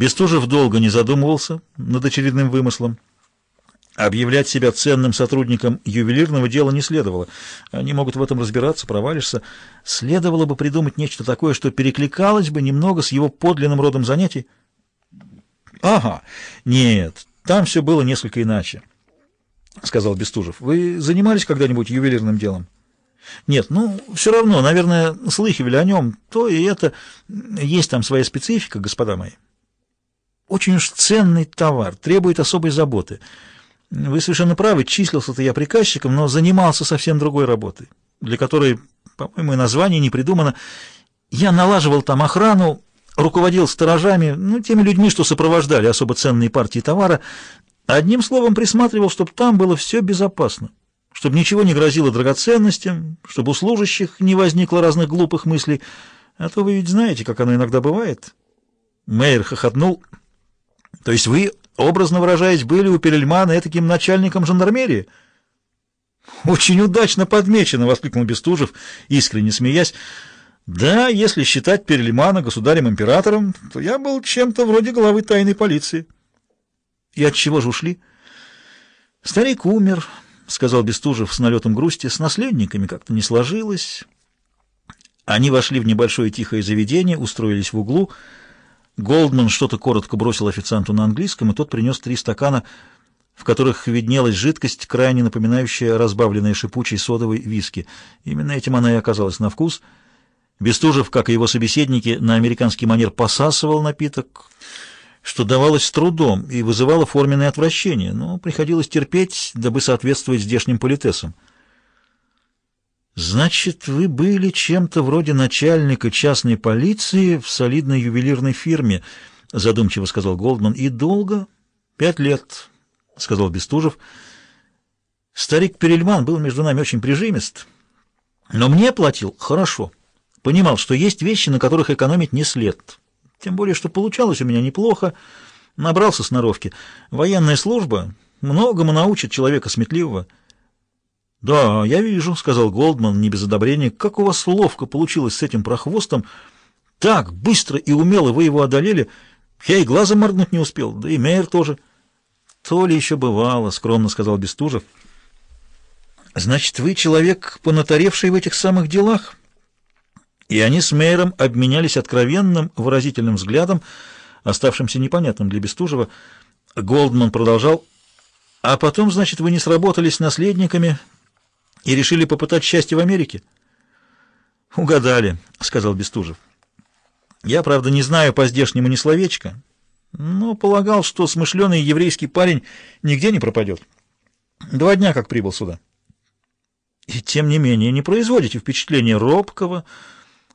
Бестужев долго не задумывался над очередным вымыслом. Объявлять себя ценным сотрудником ювелирного дела не следовало. Они могут в этом разбираться, провалишься. Следовало бы придумать нечто такое, что перекликалось бы немного с его подлинным родом занятий. Ага, нет, там все было несколько иначе, — сказал Бестужев. Вы занимались когда-нибудь ювелирным делом? Нет, ну, все равно, наверное, слыхивали о нем. То и это. Есть там своя специфика, господа мои. Очень уж ценный товар, требует особой заботы. Вы совершенно правы, числился-то я приказчиком, но занимался совсем другой работой, для которой, по-моему, название не придумано. Я налаживал там охрану, руководил сторожами, ну, теми людьми, что сопровождали особо ценные партии товара. Одним словом, присматривал, чтобы там было все безопасно, чтобы ничего не грозило драгоценностям, чтобы у служащих не возникло разных глупых мыслей. А то вы ведь знаете, как оно иногда бывает. Мейер хохотнул. То есть вы образно выражаясь, были у Перельмана таким начальником жандармерии. «Очень удачно подмечено!» — воскликнул Бестужев, искренне смеясь. «Да, если считать Перельмана государем-императором, то я был чем-то вроде главы тайной полиции». «И от чего же ушли?» «Старик умер», — сказал Бестужев с налетом грусти. «С наследниками как-то не сложилось». Они вошли в небольшое тихое заведение, устроились в углу — Голдман что-то коротко бросил официанту на английском, и тот принес три стакана, в которых виднелась жидкость, крайне напоминающая разбавленные шипучей содовой виски. Именно этим она и оказалась на вкус. Бестужев, как и его собеседники, на американский манер посасывал напиток, что давалось с трудом и вызывало форменное отвращение, но приходилось терпеть, дабы соответствовать здешним политесам. «Значит, вы были чем-то вроде начальника частной полиции в солидной ювелирной фирме», — задумчиво сказал Голдман. «И долго?» «Пять лет», — сказал Бестужев. «Старик Перельман был между нами очень прижимист, но мне платил хорошо. Понимал, что есть вещи, на которых экономить не след. Тем более, что получалось у меня неплохо. Набрался сноровки. Военная служба многому научит человека сметливого». «Да, я вижу», — сказал Голдман не без одобрения. «Как у вас ловко получилось с этим прохвостом. Так быстро и умело вы его одолели. Я и глазом моргнуть не успел, да и Мейер тоже». «То ли еще бывало», — скромно сказал Бестужев. «Значит, вы человек, понатаревший в этих самых делах?» И они с Мейером обменялись откровенным, выразительным взглядом, оставшимся непонятным для Бестужева. Голдман продолжал. «А потом, значит, вы не сработались с наследниками, и решили попытать счастье в Америке? Угадали, сказал Бестужев. Я, правда, не знаю по-здешнему ни словечка, но полагал, что смышленый еврейский парень нигде не пропадет. Два дня как прибыл сюда. И тем не менее не производите впечатления робкого,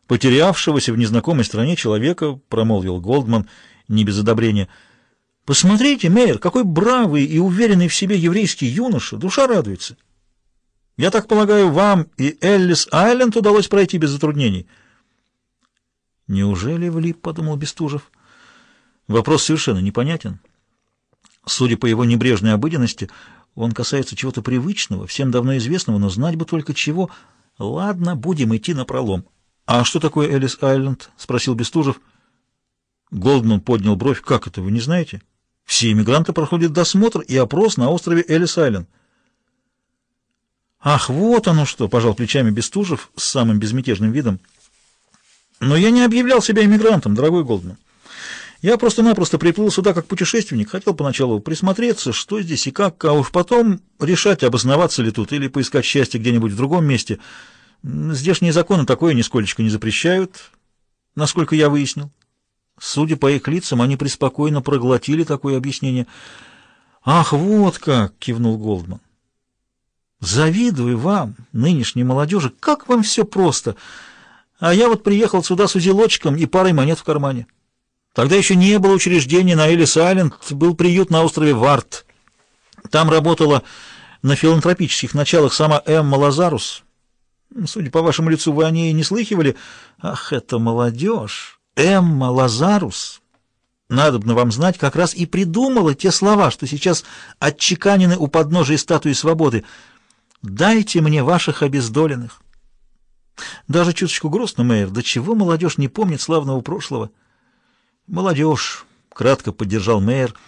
потерявшегося в незнакомой стране человека, промолвил Голдман не без одобрения. Посмотрите, Мейер, какой бравый и уверенный в себе еврейский юноша, душа радуется. Я так полагаю, вам и Эллис-Айленд удалось пройти без затруднений. Неужели влип, подумал Бестужев. Вопрос совершенно непонятен. Судя по его небрежной обыденности, он касается чего-то привычного, всем давно известного, но знать бы только чего. Ладно, будем идти на пролом. А что такое Эллис-Айленд? спросил Бестужев. Голдман поднял бровь. Как это, вы не знаете? Все иммигранты проходят досмотр и опрос на острове Эллис-Айленд. «Ах, вот оно что!» — пожал плечами Бестужев с самым безмятежным видом. «Но я не объявлял себя иммигрантом, дорогой Голдман. Я просто-напросто приплыл сюда как путешественник, хотел поначалу присмотреться, что здесь и как, а уж потом решать, обосноваться ли тут или поискать счастье где-нибудь в другом месте. Здешние законы такое нисколечко не запрещают, насколько я выяснил. Судя по их лицам, они преспокойно проглотили такое объяснение. «Ах, вот как!» — кивнул Голдман. Завидую вам, нынешней молодежи, как вам все просто. А я вот приехал сюда с узелочком и парой монет в кармане. Тогда еще не было учреждения на Элис-Айленд, был приют на острове Варт. Там работала на филантропических началах сама Эмма Лазарус. Судя по вашему лицу, вы о ней не слыхивали. Ах, это молодежь! Эмма Лазарус! Надобно вам знать, как раз и придумала те слова, что сейчас отчеканены у подножия статуи свободы — Дайте мне ваших обездоленных. Даже чуточку грустно, Мэйр, до чего молодежь не помнит славного прошлого? Молодежь, кратко поддержал Мейер —